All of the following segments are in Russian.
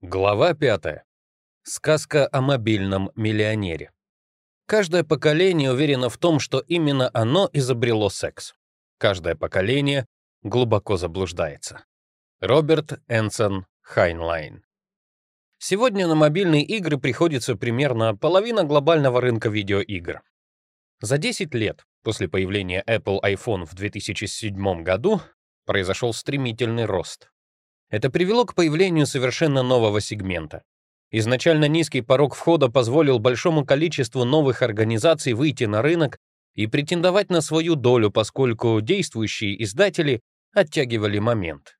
Глава 5. Сказка о мобильном миллионере. Каждое поколение уверено в том, что именно оно изобрело секс. Каждое поколение глубоко заблуждается. Роберт Энсон Хайнлайн. Сегодня на мобильные игры приходится примерно половина глобального рынка видеоигр. За 10 лет после появления Apple iPhone в 2007 году произошел стремительный рост. Это привело к появлению совершенно нового сегмента. Изначально низкий порог входа позволил большому количеству новых организаций выйти на рынок и претендовать на свою долю, поскольку действующие издатели оттягивали момент.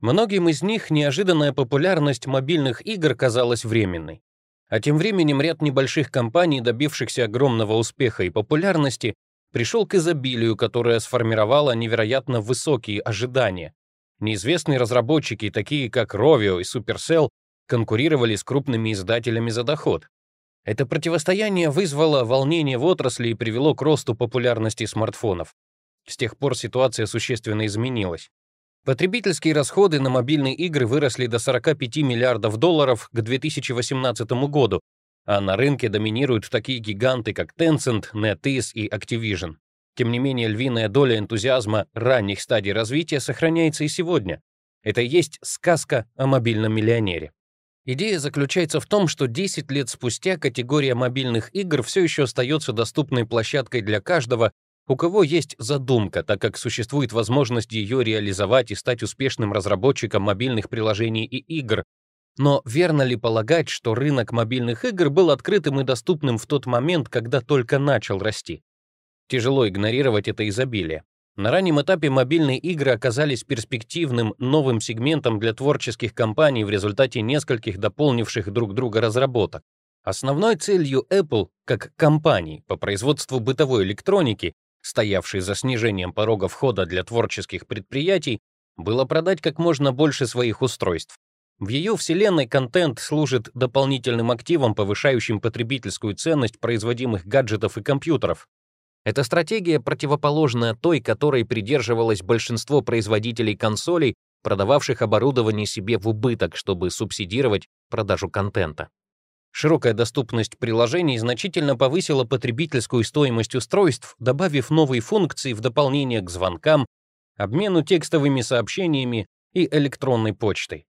Многим из них неожиданная популярность мобильных игр казалась временной. А тем временем ряд небольших компаний, добившихся огромного успеха и популярности, пришел к изобилию, которое сформировало невероятно высокие ожидания, Неизвестные разработчики, такие как Rovio и Supercell, конкурировали с крупными издателями за доход. Это противостояние вызвало волнение в отрасли и привело к росту популярности смартфонов. С тех пор ситуация существенно изменилась. Потребительские расходы на мобильные игры выросли до 45 миллиардов долларов к 2018 году, а на рынке доминируют такие гиганты, как Tencent, NetEase и Activision. Тем не менее, львиная доля энтузиазма ранних стадий развития сохраняется и сегодня. Это и есть сказка о мобильном миллионере. Идея заключается в том, что 10 лет спустя категория мобильных игр все еще остается доступной площадкой для каждого, у кого есть задумка, так как существует возможность ее реализовать и стать успешным разработчиком мобильных приложений и игр. Но верно ли полагать, что рынок мобильных игр был открытым и доступным в тот момент, когда только начал расти? Тяжело игнорировать это изобилие. На раннем этапе мобильные игры оказались перспективным новым сегментом для творческих компаний в результате нескольких дополнивших друг друга разработок. Основной целью Apple, как компании по производству бытовой электроники, стоявшей за снижением порога входа для творческих предприятий, было продать как можно больше своих устройств. В ее вселенной контент служит дополнительным активом, повышающим потребительскую ценность производимых гаджетов и компьютеров, эта стратегия противоположная той, которой придерживалось большинство производителей консолей, продававших оборудование себе в убыток, чтобы субсидировать продажу контента. Широкая доступность приложений значительно повысила потребительскую стоимость устройств, добавив новые функции в дополнение к звонкам, обмену текстовыми сообщениями и электронной почтой.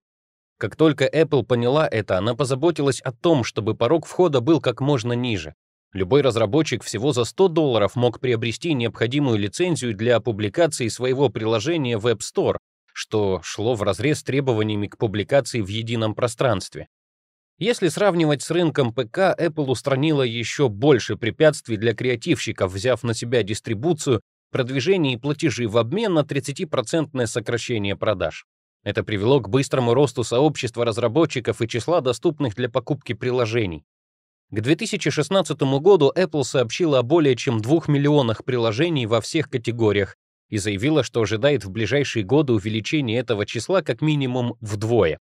Как только Apple поняла это, она позаботилась о том, чтобы порог входа был как можно ниже. Любой разработчик всего за 100 долларов мог приобрести необходимую лицензию для публикации своего приложения в App Store, что шло вразрез с требованиями к публикации в едином пространстве. Если сравнивать с рынком ПК, Apple устранила еще больше препятствий для креативщиков, взяв на себя дистрибуцию, продвижение и платежи в обмен на 30% сокращение продаж. Это привело к быстрому росту сообщества разработчиков и числа доступных для покупки приложений. К 2016 году Apple сообщила о более чем 2 миллионах приложений во всех категориях и заявила, что ожидает в ближайшие годы увеличения этого числа как минимум вдвое.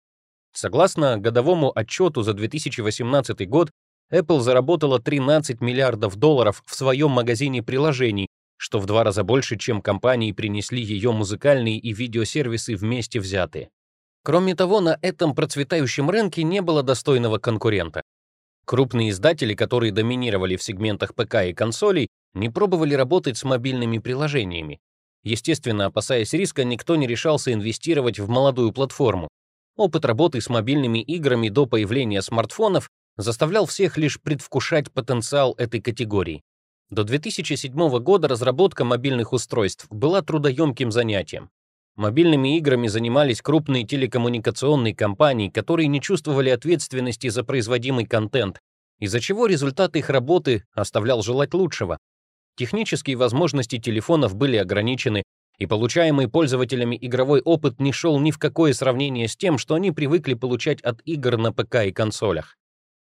Согласно годовому отчету за 2018 год, Apple заработала 13 миллиардов долларов в своем магазине приложений, что в два раза больше, чем компании принесли ее музыкальные и видеосервисы вместе взятые. Кроме того, на этом процветающем рынке не было достойного конкурента. Крупные издатели, которые доминировали в сегментах ПК и консолей, не пробовали работать с мобильными приложениями. Естественно, опасаясь риска, никто не решался инвестировать в молодую платформу. Опыт работы с мобильными играми до появления смартфонов заставлял всех лишь предвкушать потенциал этой категории. До 2007 года разработка мобильных устройств была трудоемким занятием. Мобильными играми занимались крупные телекоммуникационные компании, которые не чувствовали ответственности за производимый контент, из-за чего результат их работы оставлял желать лучшего. Технические возможности телефонов были ограничены, и получаемый пользователями игровой опыт не шел ни в какое сравнение с тем, что они привыкли получать от игр на ПК и консолях.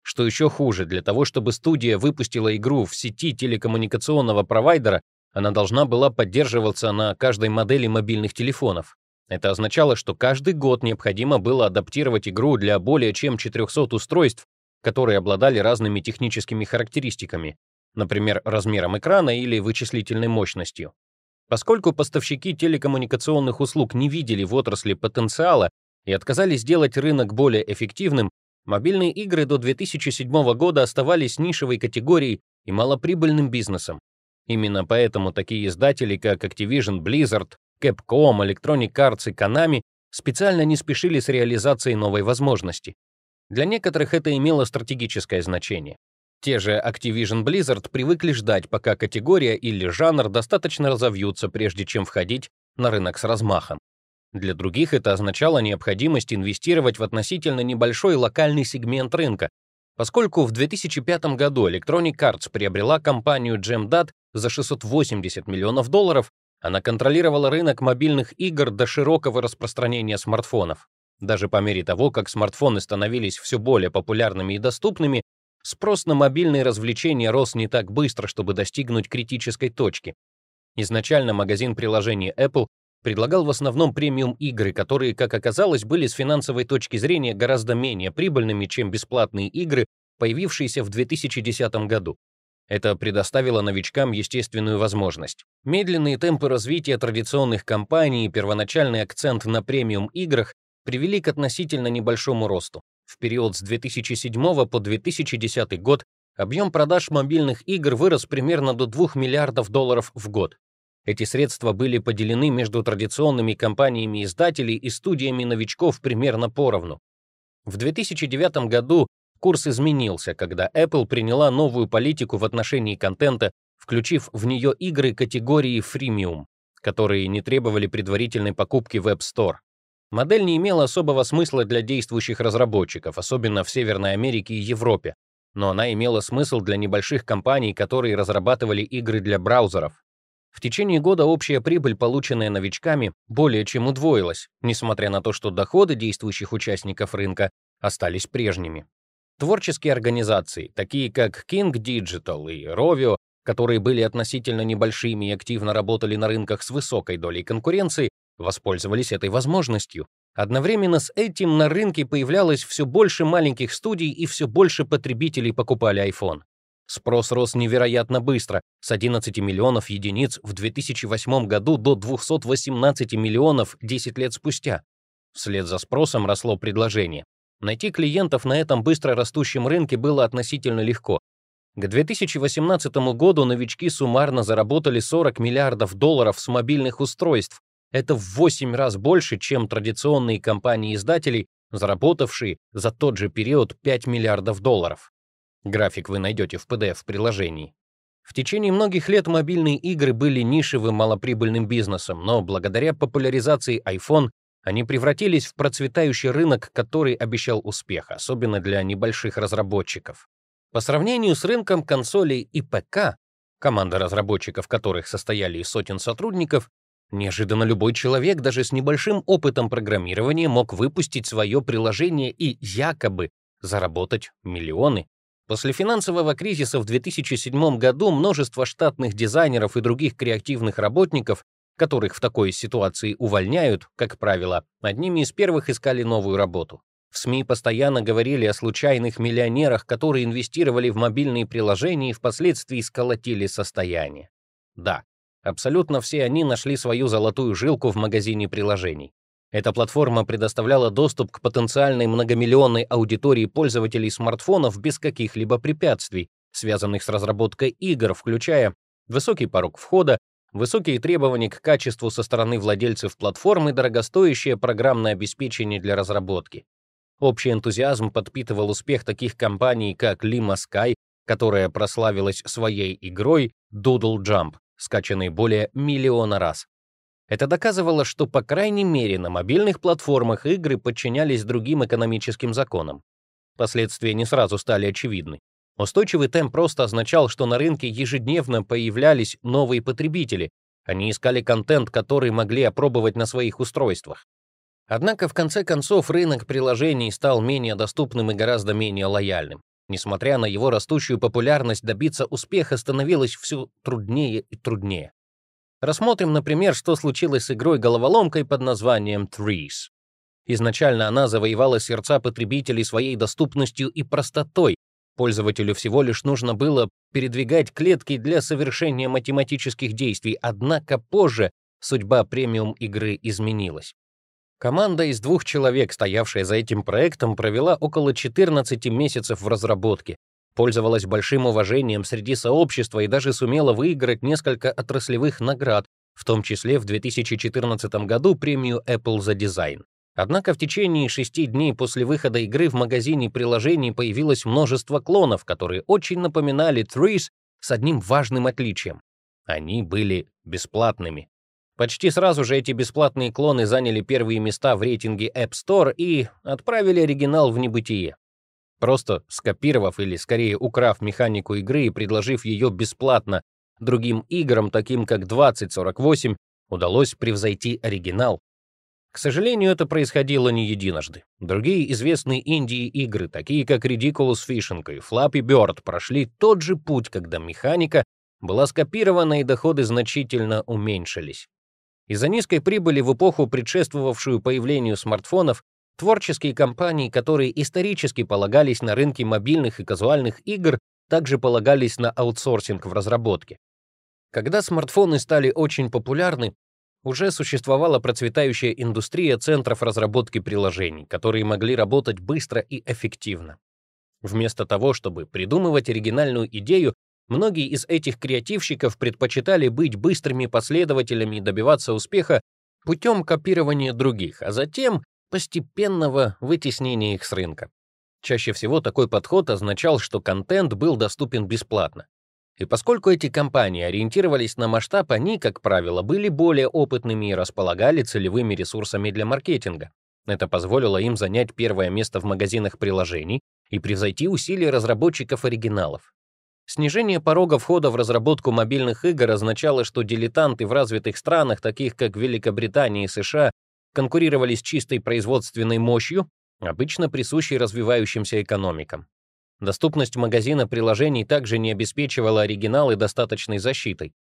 Что еще хуже, для того, чтобы студия выпустила игру в сети телекоммуникационного провайдера, она должна была поддерживаться на каждой модели мобильных телефонов. Это означало, что каждый год необходимо было адаптировать игру для более чем 400 устройств, которые обладали разными техническими характеристиками, например, размером экрана или вычислительной мощностью. Поскольку поставщики телекоммуникационных услуг не видели в отрасли потенциала и отказались сделать рынок более эффективным, мобильные игры до 2007 года оставались нишевой категорией и малоприбыльным бизнесом. Именно поэтому такие издатели, как Activision Blizzard, Capcom, Electronic Arts и Konami специально не спешили с реализацией новой возможности. Для некоторых это имело стратегическое значение. Те же Activision Blizzard привыкли ждать, пока категория или жанр достаточно разовьются, прежде чем входить на рынок с размахом. Для других это означало необходимость инвестировать в относительно небольшой локальный сегмент рынка, поскольку в 2005 году Electronic Arts приобрела компанию Gemdad за 680 миллионов долларов, она контролировала рынок мобильных игр до широкого распространения смартфонов. Даже по мере того, как смартфоны становились все более популярными и доступными, спрос на мобильные развлечения рос не так быстро, чтобы достигнуть критической точки. Изначально магазин приложений Apple предлагал в основном премиум-игры, которые, как оказалось, были с финансовой точки зрения гораздо менее прибыльными, чем бесплатные игры, появившиеся в 2010 году. Это предоставило новичкам естественную возможность. Медленные темпы развития традиционных компаний и первоначальный акцент на премиум-играх привели к относительно небольшому росту. В период с 2007 по 2010 год объем продаж мобильных игр вырос примерно до 2 миллиардов долларов в год. Эти средства были поделены между традиционными компаниями издателей и студиями новичков примерно поровну. В 2009 году курс изменился, когда Apple приняла новую политику в отношении контента, включив в нее игры категории фримиум, которые не требовали предварительной покупки в App Store. Модель не имела особого смысла для действующих разработчиков, особенно в Северной Америке и Европе, но она имела смысл для небольших компаний, которые разрабатывали игры для браузеров. В течение года общая прибыль, полученная новичками, более чем удвоилась, несмотря на то, что доходы действующих участников рынка остались прежними. Творческие организации, такие как King Digital и Rovio, которые были относительно небольшими и активно работали на рынках с высокой долей конкуренции, воспользовались этой возможностью. Одновременно с этим на рынке появлялось все больше маленьких студий и все больше потребителей покупали iPhone. Спрос рос невероятно быстро, с 11 миллионов единиц в 2008 году до 218 миллионов 10 лет спустя. Вслед за спросом росло предложение. Найти клиентов на этом быстро растущем рынке было относительно легко. К 2018 году новички суммарно заработали 40 миллиардов долларов с мобильных устройств. Это в 8 раз больше, чем традиционные компании-издателей, заработавшие за тот же период 5 миллиардов долларов. График вы найдете в PDF-приложении. В течение многих лет мобильные игры были нишевым малоприбыльным бизнесом, но благодаря популяризации iPhone они превратились в процветающий рынок, который обещал успех, особенно для небольших разработчиков. По сравнению с рынком консолей и ПК, команда разработчиков которых состояли из сотен сотрудников, неожиданно любой человек даже с небольшим опытом программирования мог выпустить свое приложение и якобы заработать миллионы. После финансового кризиса в 2007 году множество штатных дизайнеров и других креативных работников, которых в такой ситуации увольняют, как правило, одними из первых искали новую работу. В СМИ постоянно говорили о случайных миллионерах, которые инвестировали в мобильные приложения и впоследствии сколотили состояние. Да, абсолютно все они нашли свою золотую жилку в магазине приложений. Эта платформа предоставляла доступ к потенциальной многомиллионной аудитории пользователей смартфонов без каких-либо препятствий, связанных с разработкой игр, включая высокий порог входа, высокие требования к качеству со стороны владельцев платформы, дорогостоящее программное обеспечение для разработки. Общий энтузиазм подпитывал успех таких компаний, как Lima Sky, которая прославилась своей игрой Doodle Jump, скачанной более миллиона раз. Это доказывало, что, по крайней мере, на мобильных платформах игры подчинялись другим экономическим законам. Последствия не сразу стали очевидны. Устойчивый темп просто означал, что на рынке ежедневно появлялись новые потребители. Они искали контент, который могли опробовать на своих устройствах. Однако, в конце концов, рынок приложений стал менее доступным и гораздо менее лояльным. Несмотря на его растущую популярность, добиться успеха становилось все труднее и труднее. Рассмотрим, например, что случилось с игрой-головоломкой под названием Trees. Изначально она завоевала сердца потребителей своей доступностью и простотой. Пользователю всего лишь нужно было передвигать клетки для совершения математических действий, однако позже судьба премиум игры изменилась. Команда из двух человек, стоявшая за этим проектом, провела около 14 месяцев в разработке, пользовалась большим уважением среди сообщества и даже сумела выиграть несколько отраслевых наград, в том числе в 2014 году премию Apple за дизайн. Однако в течение шести дней после выхода игры в магазине приложений появилось множество клонов, которые очень напоминали Trees с одним важным отличием. Они были бесплатными. Почти сразу же эти бесплатные клоны заняли первые места в рейтинге App Store и отправили оригинал в небытие. Просто скопировав или, скорее, украв механику игры и предложив ее бесплатно другим играм, таким как 2048, удалось превзойти оригинал. К сожалению, это происходило не единожды. Другие известные инди-игры, такие как Ridiculous Fishing и Flappy Bird, прошли тот же путь, когда механика была скопирована и доходы значительно уменьшились. Из-за низкой прибыли в эпоху, предшествовавшую появлению смартфонов, творческие компании, которые исторически полагались на рынке мобильных и казуальных игр, также полагались на аутсорсинг в разработке. Когда смартфоны стали очень популярны, уже существовала процветающая индустрия центров разработки приложений, которые могли работать быстро и эффективно. Вместо того, чтобы придумывать оригинальную идею, Многие из этих креативщиков предпочитали быть быстрыми последователями и добиваться успеха путем копирования других, а затем постепенного вытеснения их с рынка. Чаще всего такой подход означал, что контент был доступен бесплатно. И поскольку эти компании ориентировались на масштаб, они, как правило, были более опытными и располагали целевыми ресурсами для маркетинга. Это позволило им занять первое место в магазинах приложений и превзойти усилия разработчиков оригиналов. Снижение порога входа в разработку мобильных игр означало, что дилетанты в развитых странах, таких как Великобритания и США, конкурировали с чистой производственной мощью, обычно присущей развивающимся экономикам. Доступность магазина приложений также не обеспечивала оригиналы достаточной защитой.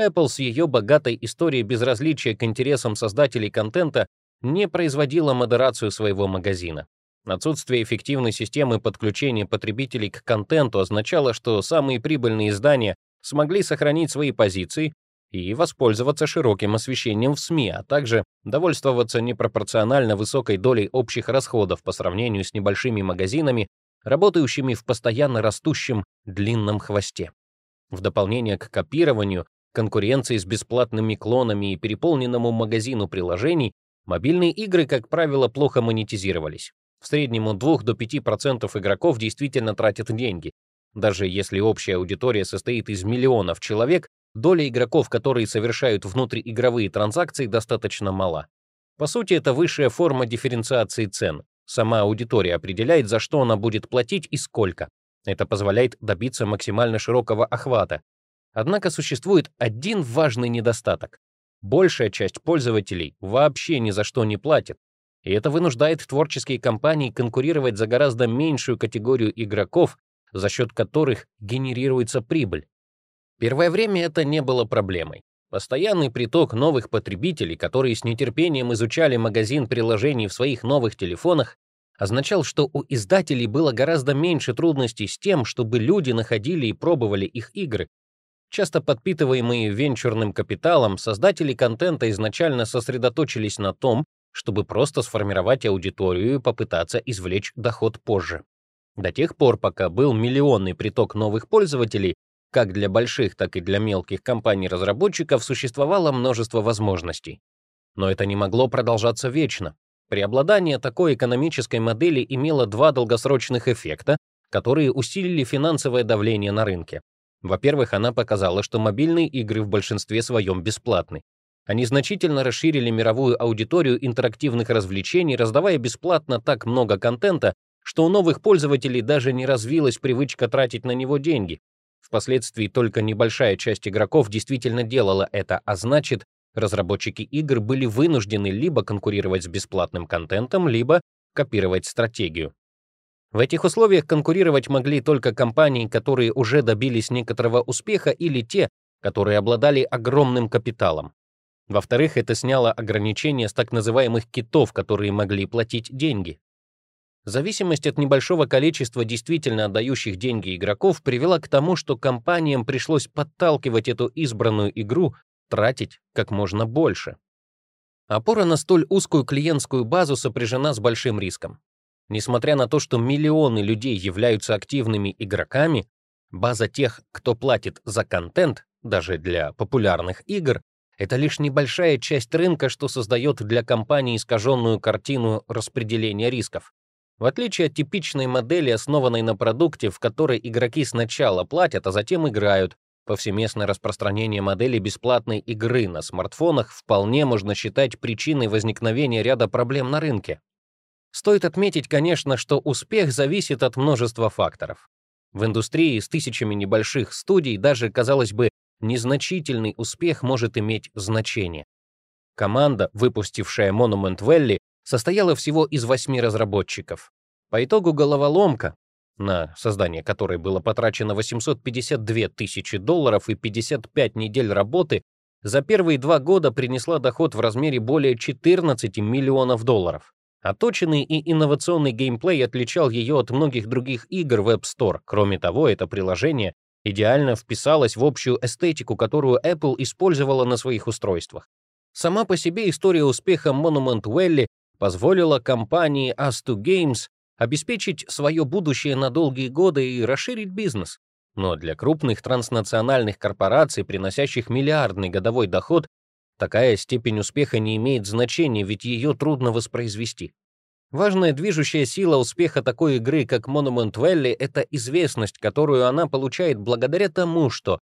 Apple с ее богатой историей безразличия к интересам создателей контента не производила модерацию своего магазина. Отсутствие эффективной системы подключения потребителей к контенту означало, что самые прибыльные издания смогли сохранить свои позиции и воспользоваться широким освещением в СМИ, а также довольствоваться непропорционально высокой долей общих расходов по сравнению с небольшими магазинами, работающими в постоянно растущем длинном хвосте. В дополнение к копированию, конкуренции с бесплатными клонами и переполненному магазину приложений, мобильные игры, как правило, плохо монетизировались. В среднем от 2 до 5% игроков действительно тратят деньги. Даже если общая аудитория состоит из миллионов человек, доля игроков, которые совершают внутриигровые транзакции, достаточно мала. По сути, это высшая форма дифференциации цен. Сама аудитория определяет, за что она будет платить и сколько. Это позволяет добиться максимально широкого охвата. Однако существует один важный недостаток. Большая часть пользователей вообще ни за что не платит, и это вынуждает творческие компании конкурировать за гораздо меньшую категорию игроков, за счет которых генерируется прибыль. Первое время это не было проблемой. Постоянный приток новых потребителей, которые с нетерпением изучали магазин приложений в своих новых телефонах, означал, что у издателей было гораздо меньше трудностей с тем, чтобы люди находили и пробовали их игры. Часто подпитываемые венчурным капиталом, создатели контента изначально сосредоточились на том, чтобы просто сформировать аудиторию и попытаться извлечь доход позже. До тех пор, пока был миллионный приток новых пользователей, как для больших, так и для мелких компаний-разработчиков существовало множество возможностей. Но это не могло продолжаться вечно. Преобладание такой экономической модели имело два долгосрочных эффекта, которые усилили финансовое давление на рынке. Во-первых, она показала, что мобильные игры в большинстве своем бесплатны. Они значительно расширили мировую аудиторию интерактивных развлечений, раздавая бесплатно так много контента, что у новых пользователей даже не развилась привычка тратить на него деньги. Впоследствии только небольшая часть игроков действительно делала это, а значит, разработчики игр были вынуждены либо конкурировать с бесплатным контентом, либо копировать стратегию. В этих условиях конкурировать могли только компании, которые уже добились некоторого успеха, или те, которые обладали огромным капиталом. Во-вторых, это сняло ограничения с так называемых китов, которые могли платить деньги. Зависимость от небольшого количества действительно отдающих деньги игроков привела к тому, что компаниям пришлось подталкивать эту избранную игру тратить как можно больше. Опора на столь узкую клиентскую базу сопряжена с большим риском. Несмотря на то, что миллионы людей являются активными игроками, база тех, кто платит за контент, даже для популярных игр, это лишь небольшая часть рынка, что создает для компании искаженную картину распределения рисков. В отличие от типичной модели, основанной на продукте, в которой игроки сначала платят, а затем играют, Повсеместное распространение модели бесплатной игры на смартфонах вполне можно считать причиной возникновения ряда проблем на рынке. Стоит отметить, конечно, что успех зависит от множества факторов. В индустрии с тысячами небольших студий даже, казалось бы, незначительный успех может иметь значение. Команда, выпустившая Monument Valley, состояла всего из восьми разработчиков. По итогу головоломка, на создание которой было потрачено 852 тысячи долларов и 55 недель работы, за первые два года принесла доход в размере более 14 миллионов долларов. Оточенный и инновационный геймплей отличал ее от многих других игр в App Store. Кроме того, это приложение идеально вписалось в общую эстетику, которую Apple использовала на своих устройствах. Сама по себе история успеха Monument Valley позволила компании As2 Games обеспечить свое будущее на долгие годы и расширить бизнес. Но для крупных транснациональных корпораций, приносящих миллиардный годовой доход, такая степень успеха не имеет значения, ведь ее трудно воспроизвести. Важная движущая сила успеха такой игры, как Monument Valley, это известность, которую она получает благодаря тому, что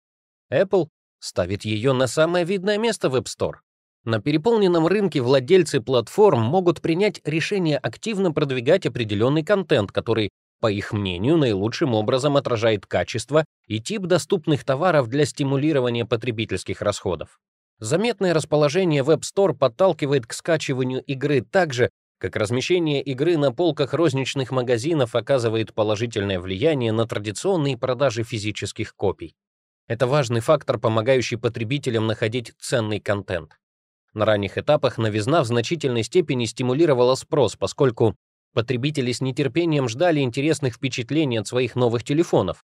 Apple ставит ее на самое видное место в App Store. На переполненном рынке владельцы платформ могут принять решение активно продвигать определенный контент, который, по их мнению, наилучшим образом отражает качество и тип доступных товаров для стимулирования потребительских расходов. Заметное расположение Web Store подталкивает к скачиванию игры так же, как размещение игры на полках розничных магазинов оказывает положительное влияние на традиционные продажи физических копий. Это важный фактор, помогающий потребителям находить ценный контент. На ранних этапах новизна в значительной степени стимулировала спрос, поскольку потребители с нетерпением ждали интересных впечатлений от своих новых телефонов.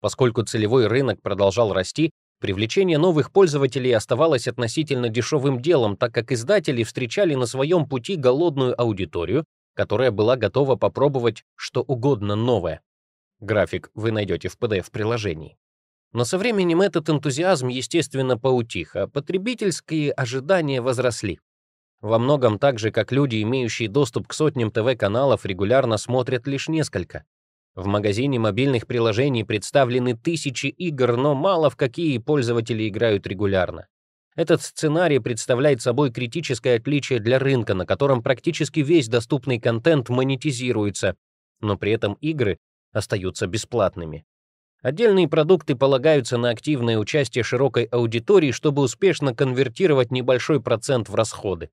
Поскольку целевой рынок продолжал расти, привлечение новых пользователей оставалось относительно дешевым делом, так как издатели встречали на своем пути голодную аудиторию, которая была готова попробовать что угодно новое. График вы найдете в PDF-приложении. Но со временем этот энтузиазм, естественно, поутих, а потребительские ожидания возросли. Во многом так же, как люди, имеющие доступ к сотням ТВ-каналов, регулярно смотрят лишь несколько. В магазине мобильных приложений представлены тысячи игр, но мало в какие пользователи играют регулярно. Этот сценарий представляет собой критическое отличие для рынка, на котором практически весь доступный контент монетизируется, но при этом игры остаются бесплатными. Отдельные продукты полагаются на активное участие широкой аудитории, чтобы успешно конвертировать небольшой процент в расходы.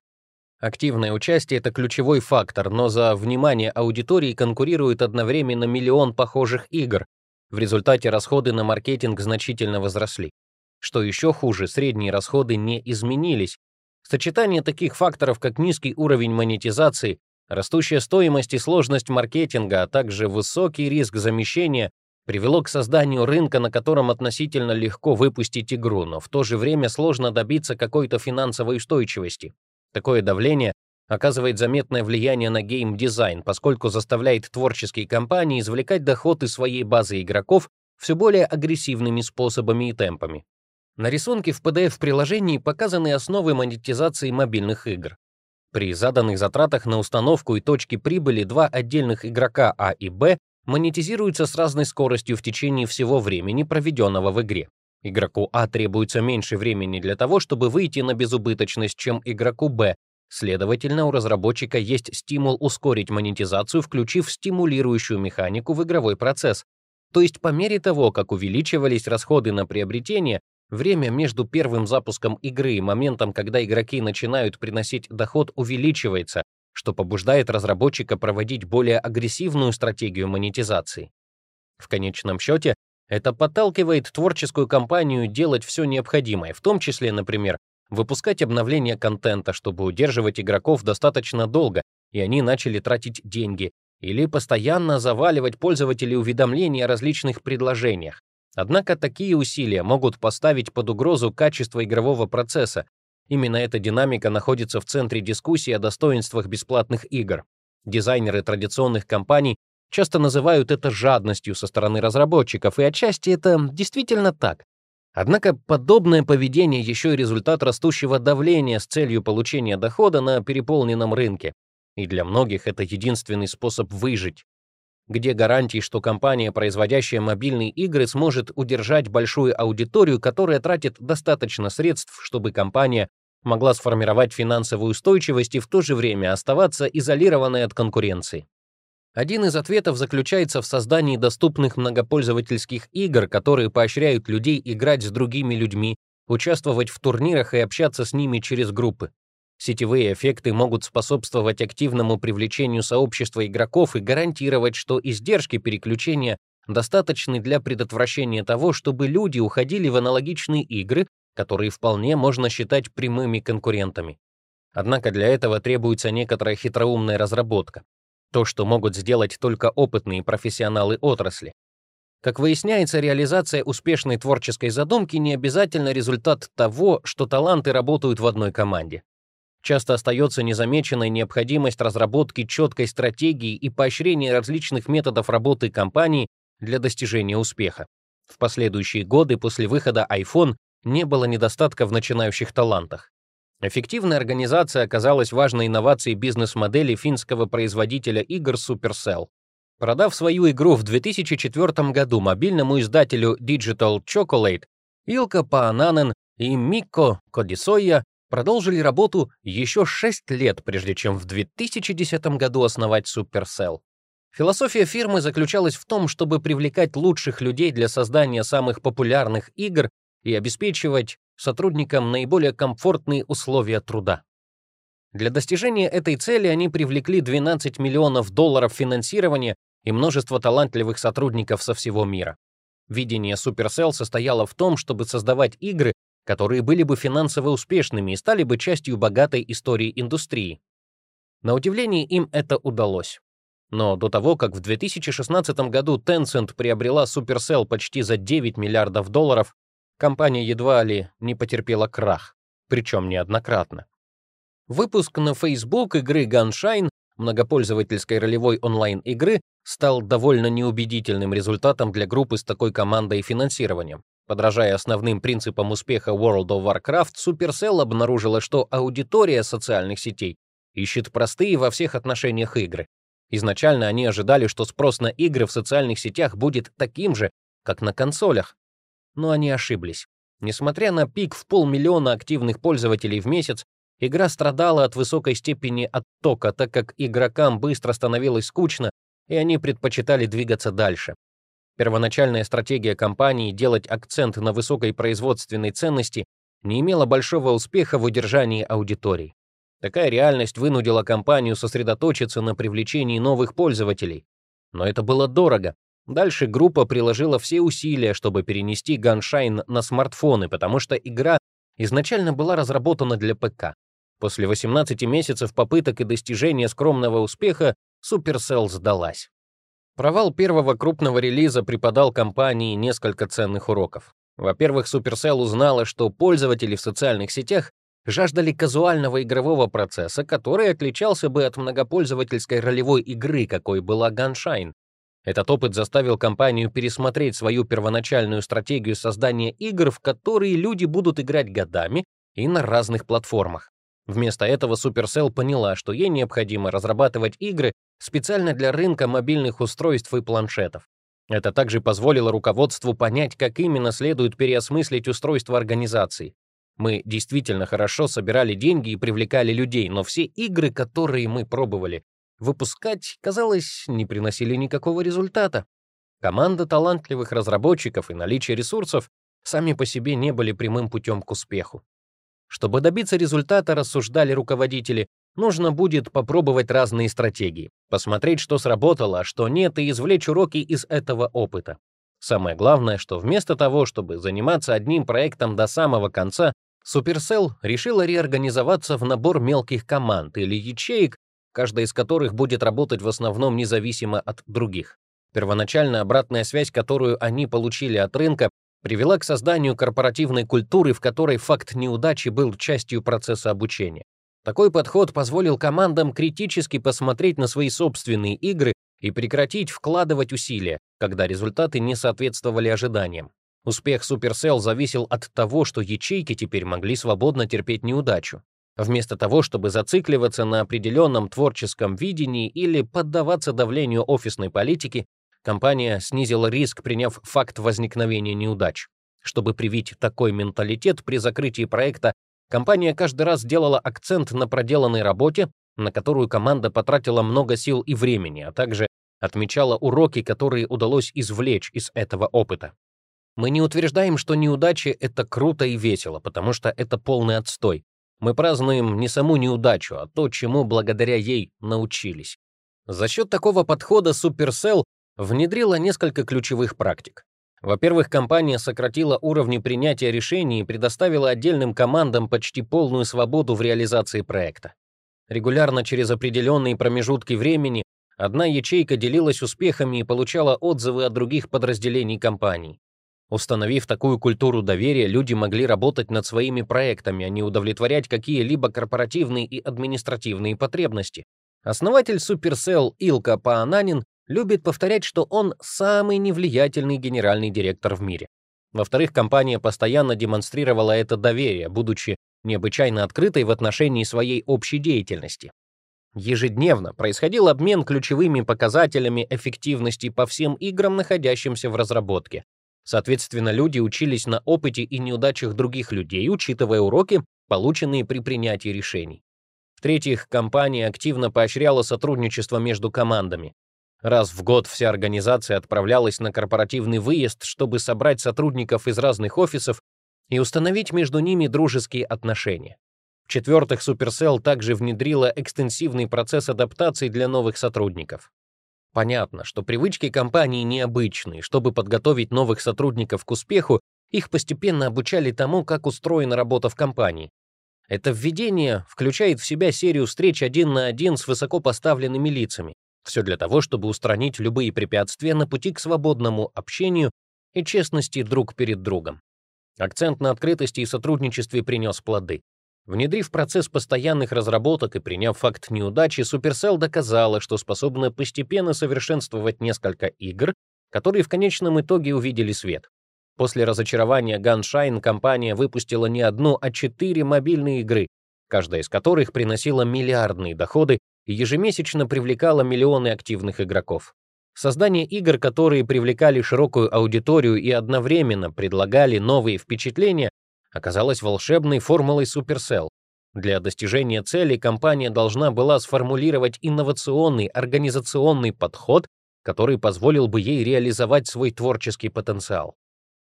Активное участие — это ключевой фактор, но за внимание аудитории конкурирует одновременно миллион похожих игр. В результате расходы на маркетинг значительно возросли. Что еще хуже, средние расходы не изменились. Сочетание таких факторов, как низкий уровень монетизации, растущая стоимость и сложность маркетинга, а также высокий риск замещения привело к созданию рынка, на котором относительно легко выпустить игру, но в то же время сложно добиться какой-то финансовой устойчивости. Такое давление оказывает заметное влияние на гейм-дизайн, поскольку заставляет творческие компании извлекать доход из своей базы игроков все более агрессивными способами и темпами. На рисунке в PDF-приложении показаны основы монетизации мобильных игр. При заданных затратах на установку и точки прибыли два отдельных игрока А и Б монетизируется с разной скоростью в течение всего времени, проведенного в игре. Игроку А требуется меньше времени для того, чтобы выйти на безубыточность, чем игроку Б. Следовательно, у разработчика есть стимул ускорить монетизацию, включив стимулирующую механику в игровой процесс. То есть по мере того, как увеличивались расходы на приобретение, время между первым запуском игры и моментом, когда игроки начинают приносить доход, увеличивается, что побуждает разработчика проводить более агрессивную стратегию монетизации. В конечном счете, это подталкивает творческую компанию делать все необходимое, в том числе, например, выпускать обновления контента, чтобы удерживать игроков достаточно долго, и они начали тратить деньги, или постоянно заваливать пользователей уведомления о различных предложениях. Однако такие усилия могут поставить под угрозу качество игрового процесса, Именно эта динамика находится в центре дискуссии о достоинствах бесплатных игр. Дизайнеры традиционных компаний часто называют это жадностью со стороны разработчиков, и отчасти это действительно так. Однако подобное поведение еще и результат растущего давления с целью получения дохода на переполненном рынке. И для многих это единственный способ выжить. Где гарантии, что компания, производящая мобильные игры, сможет удержать большую аудиторию, которая тратит достаточно средств, чтобы компания могла сформировать финансовую устойчивость и в то же время оставаться изолированной от конкуренции? Один из ответов заключается в создании доступных многопользовательских игр, которые поощряют людей играть с другими людьми, участвовать в турнирах и общаться с ними через группы. Сетевые эффекты могут способствовать активному привлечению сообщества игроков и гарантировать, что издержки переключения достаточны для предотвращения того, чтобы люди уходили в аналогичные игры, которые вполне можно считать прямыми конкурентами. Однако для этого требуется некоторая хитроумная разработка то, что могут сделать только опытные профессионалы отрасли. Как выясняется, реализация успешной творческой задумки не обязательно результат того, что таланты работают в одной команде. Часто остается незамеченной необходимость разработки четкой стратегии и поощрения различных методов работы компании для достижения успеха. В последующие годы после выхода iPhone не было недостатка в начинающих талантах. Эффективная организация оказалась важной инновацией бизнес-модели финского производителя игр Supercell. Продав свою игру в 2004 году мобильному издателю Digital Chocolate, Илка Паананен и Микко Кодисойя продолжили работу еще 6 лет, прежде чем в 2010 году основать Supercell. Философия фирмы заключалась в том, чтобы привлекать лучших людей для создания самых популярных игр и обеспечивать сотрудникам наиболее комфортные условия труда. Для достижения этой цели они привлекли 12 миллионов долларов финансирования и множество талантливых сотрудников со всего мира. Видение Supercell состояло в том, чтобы создавать игры, которые были бы финансово успешными и стали бы частью богатой истории индустрии. На удивление им это удалось. Но до того, как в 2016 году Tencent приобрела Supercell почти за 9 миллиардов долларов, компания едва ли не потерпела крах, причем неоднократно. Выпуск на Facebook игры Gunshine, многопользовательской ролевой онлайн-игры, стал довольно неубедительным результатом для группы с такой командой и финансированием. Подражая основным принципам успеха World of Warcraft, Supercell обнаружила, что аудитория социальных сетей ищет простые во всех отношениях игры. Изначально они ожидали, что спрос на игры в социальных сетях будет таким же, как на консолях, но они ошиблись. Несмотря на пик в полмиллиона активных пользователей в месяц, игра страдала от высокой степени оттока, так как игрокам быстро становилось скучно, и они предпочитали двигаться дальше. Первоначальная стратегия компании делать акцент на высокой производственной ценности не имела большого успеха в удержании аудитории. Такая реальность вынудила компанию сосредоточиться на привлечении новых пользователей. Но это было дорого, Дальше группа приложила все усилия, чтобы перенести Gunshine на смартфоны, потому что игра изначально была разработана для ПК. После 18 месяцев попыток и достижения скромного успеха Supercell сдалась. Провал первого крупного релиза преподал компании несколько ценных уроков. Во-первых, Supercell узнала, что пользователи в социальных сетях жаждали казуального игрового процесса, который отличался бы от многопользовательской ролевой игры, какой была Gunshine. Этот опыт заставил компанию пересмотреть свою первоначальную стратегию создания игр, в которые люди будут играть годами и на разных платформах. Вместо этого Supercell поняла, что ей необходимо разрабатывать игры специально для рынка мобильных устройств и планшетов. Это также позволило руководству понять, как именно следует переосмыслить устройство организации. Мы действительно хорошо собирали деньги и привлекали людей, но все игры, которые мы пробовали, выпускать, казалось, не приносили никакого результата. Команда талантливых разработчиков и наличие ресурсов сами по себе не были прямым путем к успеху. Чтобы добиться результата, рассуждали руководители, нужно будет попробовать разные стратегии, посмотреть, что сработало, а что нет, и извлечь уроки из этого опыта. Самое главное, что вместо того, чтобы заниматься одним проектом до самого конца, Supercell решила реорганизоваться в набор мелких команд или ячеек, каждая из которых будет работать в основном независимо от других. Первоначально обратная связь, которую они получили от рынка, привела к созданию корпоративной культуры, в которой факт неудачи был частью процесса обучения. Такой подход позволил командам критически посмотреть на свои собственные игры и прекратить вкладывать усилия, когда результаты не соответствовали ожиданиям. Успех Supercell зависел от того, что ячейки теперь могли свободно терпеть неудачу. Вместо того, чтобы зацикливаться на определенном творческом видении или поддаваться давлению офисной политики, компания снизила риск, приняв факт возникновения неудач. Чтобы привить такой менталитет при закрытии проекта, Компания каждый раз делала акцент на проделанной работе, на которую команда потратила много сил и времени, а также отмечала уроки, которые удалось извлечь из этого опыта. Мы не утверждаем, что неудачи — это круто и весело, потому что это полный отстой. Мы празднуем не саму неудачу, а то, чему благодаря ей научились. За счет такого подхода Supercell внедрила несколько ключевых практик. Во-первых, компания сократила уровни принятия решений и предоставила отдельным командам почти полную свободу в реализации проекта. Регулярно через определенные промежутки времени одна ячейка делилась успехами и получала отзывы от других подразделений компании. Установив такую культуру доверия, люди могли работать над своими проектами, а не удовлетворять какие-либо корпоративные и административные потребности. Основатель Supercell Илка Паананин любит повторять, что он самый невлиятельный генеральный директор в мире. Во-вторых, компания постоянно демонстрировала это доверие, будучи необычайно открытой в отношении своей общей деятельности. Ежедневно происходил обмен ключевыми показателями эффективности по всем играм, находящимся в разработке. Соответственно, люди учились на опыте и неудачах других людей, учитывая уроки, полученные при принятии решений. В-третьих, компания активно поощряла сотрудничество между командами. Раз в год вся организация отправлялась на корпоративный выезд, чтобы собрать сотрудников из разных офисов и установить между ними дружеские отношения. В-четвертых, Supercell также внедрила экстенсивный процесс адаптации для новых сотрудников. Понятно, что привычки компании необычные. Чтобы подготовить новых сотрудников к успеху, их постепенно обучали тому, как устроена работа в компании. Это введение включает в себя серию встреч один на один с высокопоставленными лицами. Все для того, чтобы устранить любые препятствия на пути к свободному общению и честности друг перед другом. Акцент на открытости и сотрудничестве принес плоды. Внедрив процесс постоянных разработок и приняв факт неудачи, Supercell доказала, что способна постепенно совершенствовать несколько игр, которые в конечном итоге увидели свет. После разочарования Gunshine компания выпустила не одну, а четыре мобильные игры, каждая из которых приносила миллиардные доходы и ежемесячно привлекала миллионы активных игроков. Создание игр, которые привлекали широкую аудиторию и одновременно предлагали новые впечатления, оказалось волшебной формулой Supercell. Для достижения цели компания должна была сформулировать инновационный организационный подход, который позволил бы ей реализовать свой творческий потенциал.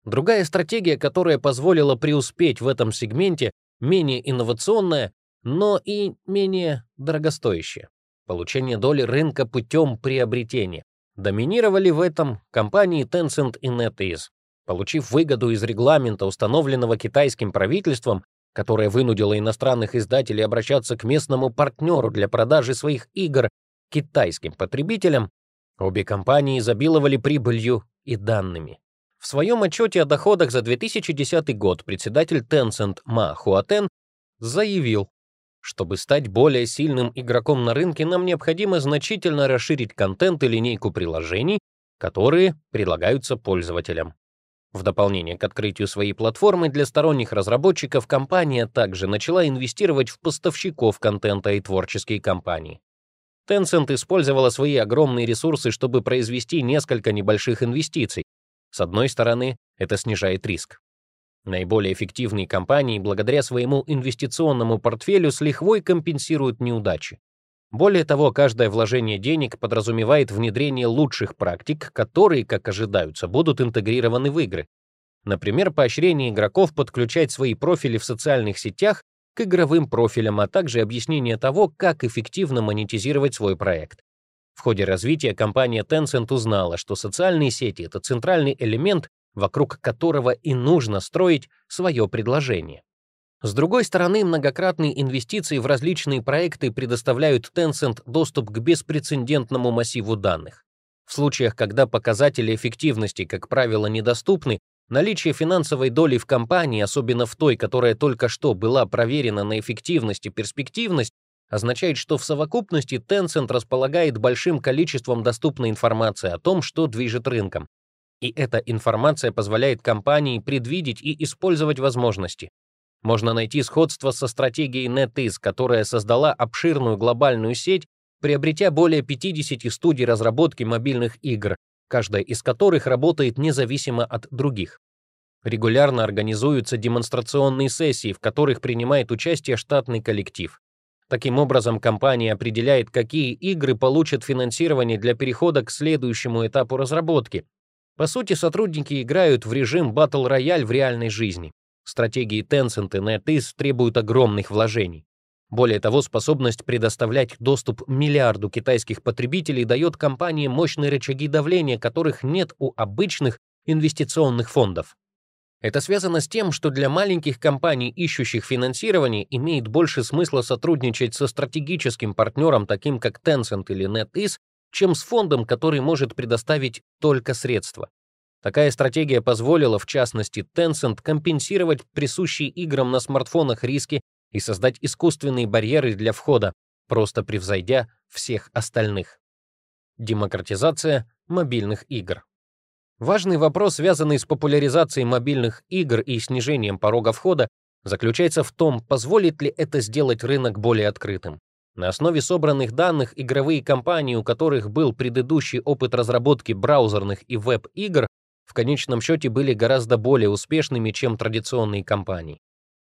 Другая стратегия, которая позволила преуспеть в этом сегменте, менее инновационная, но и менее дорогостоящие. Получение доли рынка путем приобретения. Доминировали в этом компании Tencent и NetEase. Получив выгоду из регламента, установленного китайским правительством, которое вынудило иностранных издателей обращаться к местному партнеру для продажи своих игр китайским потребителям, обе компании изобиловали прибылью и данными. В своем отчете о доходах за 2010 год председатель Tencent Ма Хуатен заявил, чтобы стать более сильным игроком на рынке, нам необходимо значительно расширить контент и линейку приложений, которые предлагаются пользователям. В дополнение к открытию своей платформы для сторонних разработчиков, компания также начала инвестировать в поставщиков контента и творческие компании. Tencent использовала свои огромные ресурсы, чтобы произвести несколько небольших инвестиций. С одной стороны, это снижает риск. Наиболее эффективные компании благодаря своему инвестиционному портфелю с лихвой компенсируют неудачи. Более того, каждое вложение денег подразумевает внедрение лучших практик, которые, как ожидаются, будут интегрированы в игры. Например, поощрение игроков подключать свои профили в социальных сетях к игровым профилям, а также объяснение того, как эффективно монетизировать свой проект. В ходе развития компания Tencent узнала, что социальные сети — это центральный элемент вокруг которого и нужно строить свое предложение. С другой стороны, многократные инвестиции в различные проекты предоставляют Tencent доступ к беспрецедентному массиву данных. В случаях, когда показатели эффективности, как правило, недоступны, Наличие финансовой доли в компании, особенно в той, которая только что была проверена на эффективность и перспективность, означает, что в совокупности Tencent располагает большим количеством доступной информации о том, что движет рынком. И эта информация позволяет компании предвидеть и использовать возможности. Можно найти сходство со стратегией NetEase, которая создала обширную глобальную сеть, приобретя более 50 студий разработки мобильных игр, каждая из которых работает независимо от других. Регулярно организуются демонстрационные сессии, в которых принимает участие штатный коллектив. Таким образом, компания определяет, какие игры получат финансирование для перехода к следующему этапу разработки. По сути, сотрудники играют в режим Battle Royale в реальной жизни. Стратегии Tencent и NetEase требуют огромных вложений. Более того, способность предоставлять доступ миллиарду китайских потребителей дает компании мощные рычаги давления, которых нет у обычных инвестиционных фондов. Это связано с тем, что для маленьких компаний, ищущих финансирование, имеет больше смысла сотрудничать со стратегическим партнером, таким как Tencent или NetEase, чем с фондом, который может предоставить только средства. Такая стратегия позволила, в частности, Tencent компенсировать присущие играм на смартфонах риски и создать искусственные барьеры для входа, просто превзойдя всех остальных. Демократизация мобильных игр. Важный вопрос, связанный с популяризацией мобильных игр и снижением порога входа, заключается в том, позволит ли это сделать рынок более открытым. На основе собранных данных игровые компании, у которых был предыдущий опыт разработки браузерных и веб-игр, в конечном счете были гораздо более успешными, чем традиционные компании.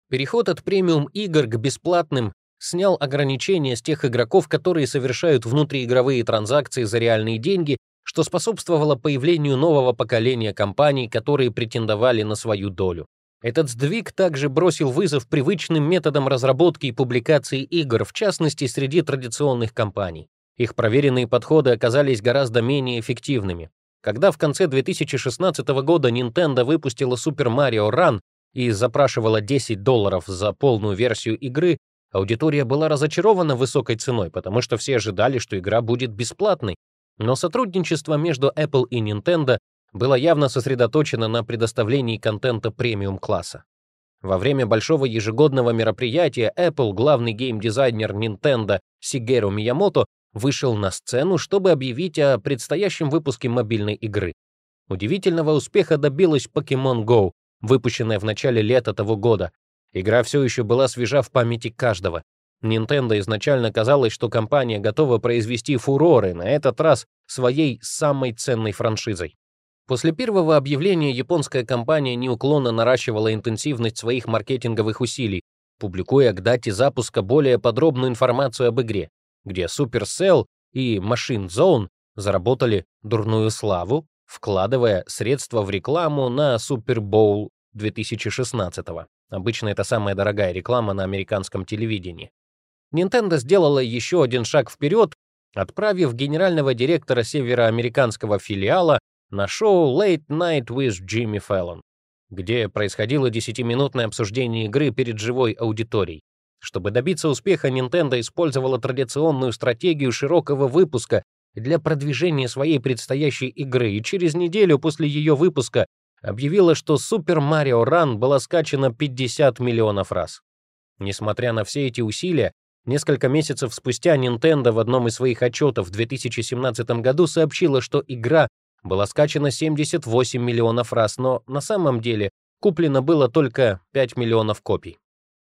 Переход от премиум-игр к бесплатным снял ограничения с тех игроков, которые совершают внутриигровые транзакции за реальные деньги, что способствовало появлению нового поколения компаний, которые претендовали на свою долю. Этот сдвиг также бросил вызов привычным методам разработки и публикации игр, в частности, среди традиционных компаний. Их проверенные подходы оказались гораздо менее эффективными. Когда в конце 2016 года Nintendo выпустила Super Mario Run и запрашивала 10 долларов за полную версию игры, аудитория была разочарована высокой ценой, потому что все ожидали, что игра будет бесплатной. Но сотрудничество между Apple и Nintendo было явно сосредоточено на предоставлении контента премиум-класса. Во время большого ежегодного мероприятия Apple, главный геймдизайнер Nintendo Сигеру Миямото вышел на сцену, чтобы объявить о предстоящем выпуске мобильной игры. Удивительного успеха добилась Pokemon Go, выпущенная в начале лета того года. Игра все еще была свежа в памяти каждого. Nintendo изначально казалось, что компания готова произвести фуроры, на этот раз своей самой ценной франшизой. После первого объявления японская компания неуклонно наращивала интенсивность своих маркетинговых усилий, публикуя к дате запуска более подробную информацию об игре где Supercell и Machine Zone заработали дурную славу, вкладывая средства в рекламу на Bowl 2016 -го. Обычно это самая дорогая реклама на американском телевидении. Nintendo сделала еще один шаг вперед, отправив генерального директора североамериканского филиала на шоу Late Night with Jimmy Fallon, где происходило десятиминутное обсуждение игры перед живой аудиторией. Чтобы добиться успеха, Nintendo использовала традиционную стратегию широкого выпуска для продвижения своей предстоящей игры, и через неделю после ее выпуска объявила, что Super Mario Run была скачана 50 миллионов раз. Несмотря на все эти усилия, несколько месяцев спустя Nintendo в одном из своих отчетов в 2017 году сообщила, что игра была скачана 78 миллионов раз, но на самом деле куплено было только 5 миллионов копий.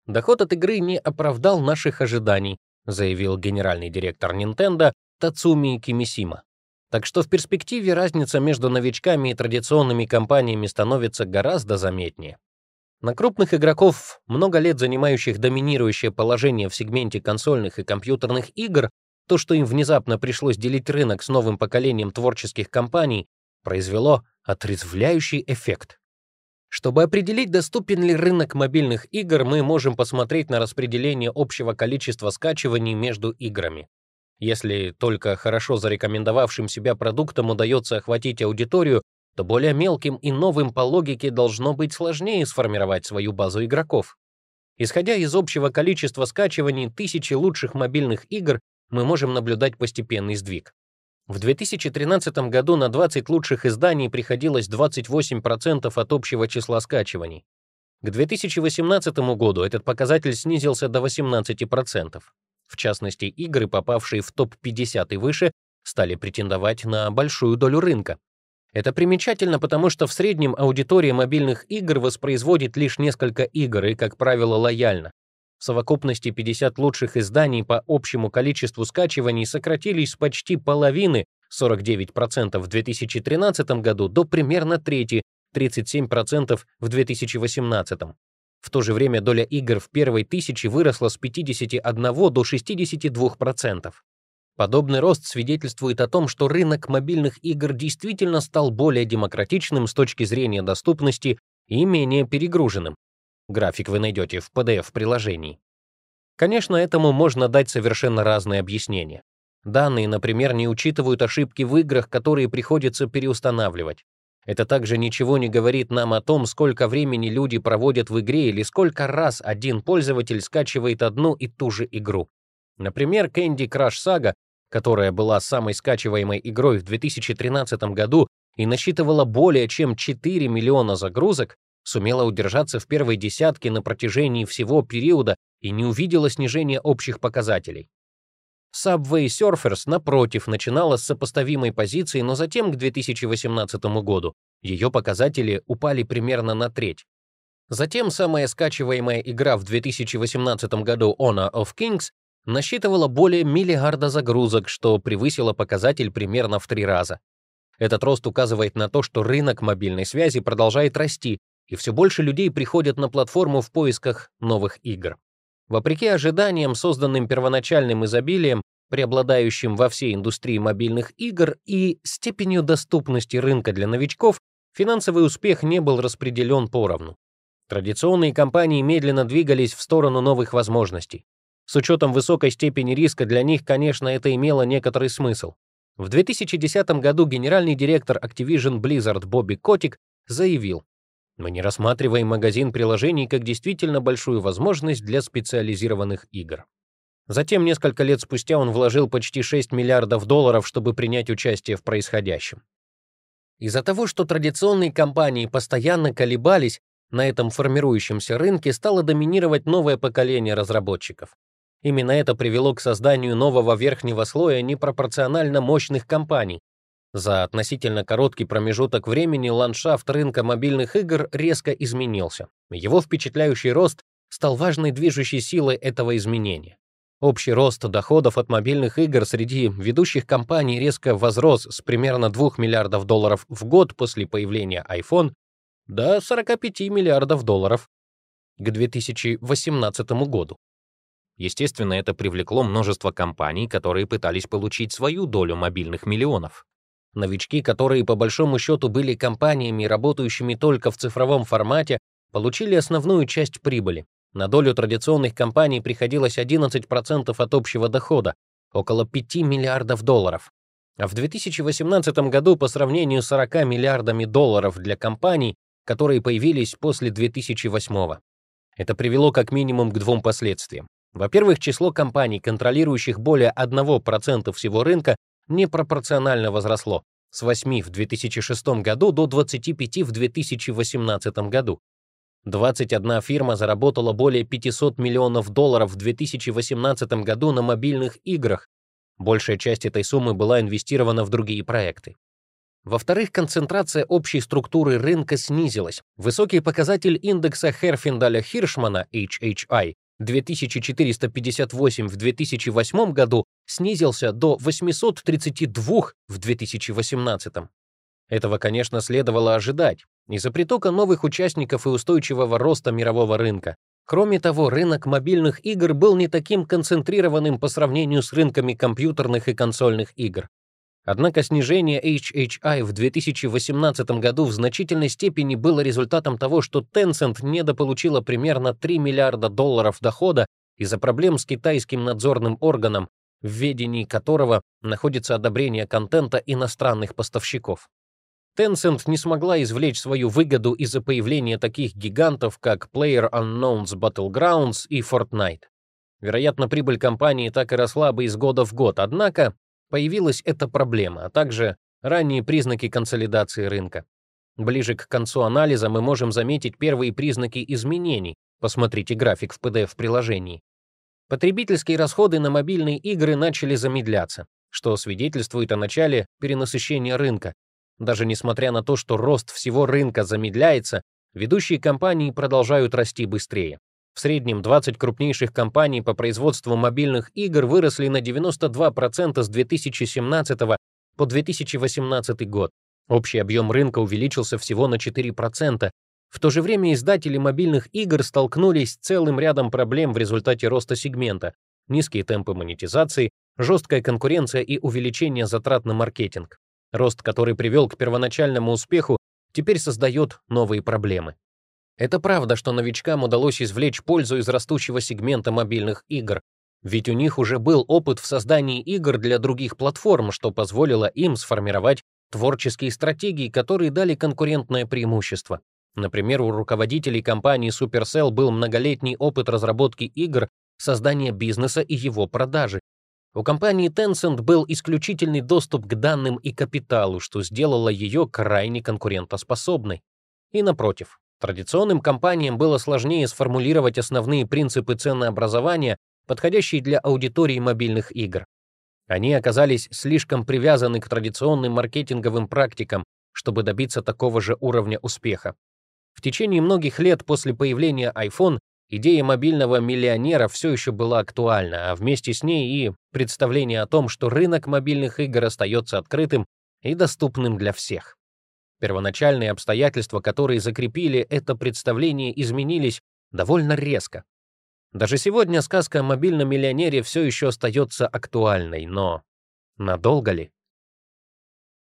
Доход от игры не оправдал наших ожиданий, заявил генеральный директор Nintendo Тацуми Кимисима. Так что в перспективе разница между новичками и традиционными компаниями становится гораздо заметнее. На крупных игроков, много лет занимающих доминирующее положение в сегменте консольных и компьютерных игр, то, что им внезапно пришлось делить рынок с новым поколением творческих компаний, произвело отрезвляющий эффект. Чтобы определить, доступен ли рынок мобильных игр, мы можем посмотреть на распределение общего количества скачиваний между играми. Если только хорошо зарекомендовавшим себя продуктам удается охватить аудиторию, то более мелким и новым по логике должно быть сложнее сформировать свою базу игроков. Исходя из общего количества скачиваний тысячи лучших мобильных игр, мы можем наблюдать постепенный сдвиг. В 2013 году на 20 лучших изданий приходилось 28% от общего числа скачиваний. К 2018 году этот показатель снизился до 18%. В частности, игры, попавшие в топ-50 и выше, стали претендовать на большую долю рынка. Это примечательно, потому что в среднем аудитория мобильных игр воспроизводит лишь несколько игр и, как правило, лояльно. В совокупности 50 лучших изданий по общему количеству скачиваний сократились с почти половины, 49% в 2013 году, до примерно трети, 37% в 2018. В то же время доля игр в первой тысячи выросла с 51 до 62%. Подобный рост свидетельствует о том, что рынок мобильных игр действительно стал более демократичным с точки зрения доступности и менее перегруженным. График вы найдете в PDF-приложении. Конечно, этому можно дать совершенно разные объяснения. Данные, например, не учитывают ошибки в играх, которые приходится переустанавливать. Это также ничего не говорит нам о том, сколько времени люди проводят в игре или сколько раз один пользователь скачивает одну и ту же игру. Например, Candy Crush Saga которая была самой скачиваемой игрой в 2013 году и насчитывала более чем 4 миллиона загрузок, сумела удержаться в первой десятке на протяжении всего периода и не увидела снижения общих показателей. Subway Surfers, напротив, начинала с сопоставимой позиции, но затем к 2018 году ее показатели упали примерно на треть. Затем самая скачиваемая игра в 2018 году Honor of Kings насчитывала более миллиарда загрузок, что превысило показатель примерно в три раза. Этот рост указывает на то, что рынок мобильной связи продолжает расти, и все больше людей приходят на платформу в поисках новых игр. Вопреки ожиданиям, созданным первоначальным изобилием, преобладающим во всей индустрии мобильных игр и степенью доступности рынка для новичков, финансовый успех не был распределен поровну. Традиционные компании медленно двигались в сторону новых возможностей. С учетом высокой степени риска для них, конечно, это имело некоторый смысл. В 2010 году генеральный директор Activision Blizzard Бобби Котик заявил, «Мы не рассматриваем магазин приложений как действительно большую возможность для специализированных игр». Затем, несколько лет спустя, он вложил почти 6 миллиардов долларов, чтобы принять участие в происходящем. Из-за того, что традиционные компании постоянно колебались, на этом формирующемся рынке стало доминировать новое поколение разработчиков. Именно это привело к созданию нового верхнего слоя непропорционально мощных компаний. За относительно короткий промежуток времени ландшафт рынка мобильных игр резко изменился. Его впечатляющий рост стал важной движущей силой этого изменения. Общий рост доходов от мобильных игр среди ведущих компаний резко возрос с примерно 2 миллиардов долларов в год после появления iPhone до 45 миллиардов долларов к 2018 году. Естественно, это привлекло множество компаний, которые пытались получить свою долю мобильных миллионов. Новички, которые по большому счету были компаниями, работающими только в цифровом формате, получили основную часть прибыли. На долю традиционных компаний приходилось 11% от общего дохода, около 5 миллиардов долларов. А в 2018 году по сравнению с 40 миллиардами долларов для компаний, которые появились после 2008 это привело как минимум к двум последствиям. Во-первых, число компаний, контролирующих более 1% всего рынка, непропорционально возросло с 8 в 2006 году до 25 в 2018 году. 21 фирма заработала более 500 миллионов долларов в 2018 году на мобильных играх. Большая часть этой суммы была инвестирована в другие проекты. Во-вторых, концентрация общей структуры рынка снизилась. Высокий показатель индекса Херфиндаля-Хиршмана, HHI, 2458 в 2008 году снизился до 832 в 2018. Этого, конечно, следовало ожидать из-за притока новых участников и устойчивого роста мирового рынка. Кроме того, рынок мобильных игр был не таким концентрированным по сравнению с рынками компьютерных и консольных игр. Однако снижение HHI в 2018 году в значительной степени было результатом того, что Tencent недополучила примерно 3 миллиарда долларов дохода из-за проблем с китайским надзорным органом, в ведении которого находится одобрение контента иностранных поставщиков. Tencent не смогла извлечь свою выгоду из-за появления таких гигантов, как PlayerUnknown's Battlegrounds и Fortnite. Вероятно, прибыль компании так и росла бы из года в год, однако появилась эта проблема, а также ранние признаки консолидации рынка. Ближе к концу анализа мы можем заметить первые признаки изменений. Посмотрите график в PDF-приложении. Потребительские расходы на мобильные игры начали замедляться, что свидетельствует о начале перенасыщения рынка. Даже несмотря на то, что рост всего рынка замедляется, ведущие компании продолжают расти быстрее. В среднем 20 крупнейших компаний по производству мобильных игр выросли на 92% с 2017 по 2018 год. Общий объем рынка увеличился всего на 4%. В то же время издатели мобильных игр столкнулись с целым рядом проблем в результате роста сегмента, низкие темпы монетизации, жесткая конкуренция и увеличение затрат на маркетинг. Рост, который привел к первоначальному успеху, теперь создает новые проблемы. Это правда, что новичкам удалось извлечь пользу из растущего сегмента мобильных игр, ведь у них уже был опыт в создании игр для других платформ, что позволило им сформировать творческие стратегии, которые дали конкурентное преимущество. Например, у руководителей компании Supercell был многолетний опыт разработки игр, создания бизнеса и его продажи. У компании Tencent был исключительный доступ к данным и капиталу, что сделало ее крайне конкурентоспособной. И напротив, Традиционным компаниям было сложнее сформулировать основные принципы ценообразования, подходящие для аудитории мобильных игр. Они оказались слишком привязаны к традиционным маркетинговым практикам, чтобы добиться такого же уровня успеха. В течение многих лет после появления iPhone идея мобильного миллионера все еще была актуальна, а вместе с ней и представление о том, что рынок мобильных игр остается открытым и доступным для всех. Первоначальные обстоятельства, которые закрепили это представление, изменились довольно резко. Даже сегодня сказка о мобильном миллионере все еще остается актуальной, но надолго ли?